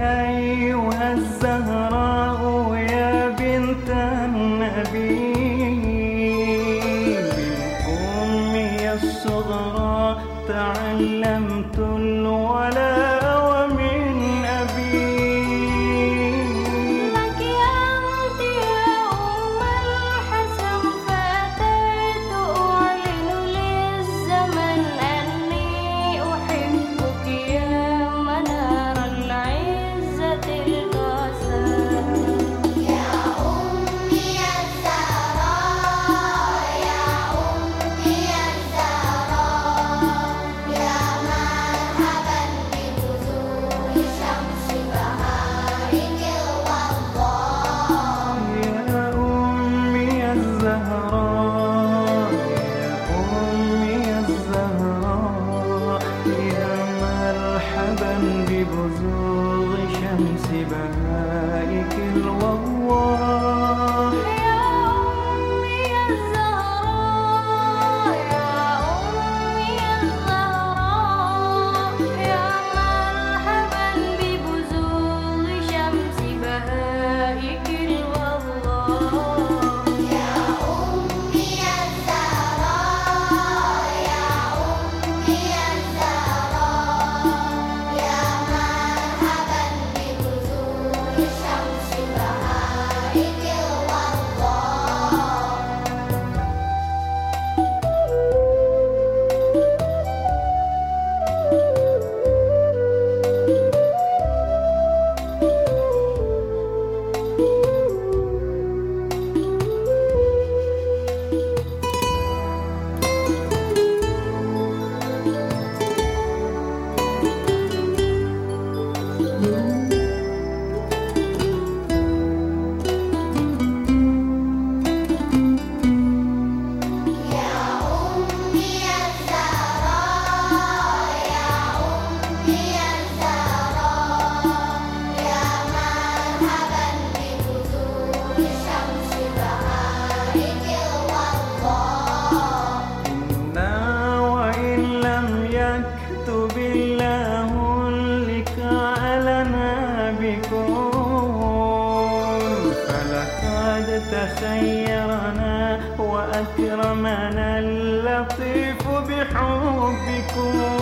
أيها الزهراء يا بنت النبي. أمي الصغرى تعلمت الولاء. شمس بهائك الوطن يكون فلقد تخيرنا وأكرمنا اللطيف بحبكم.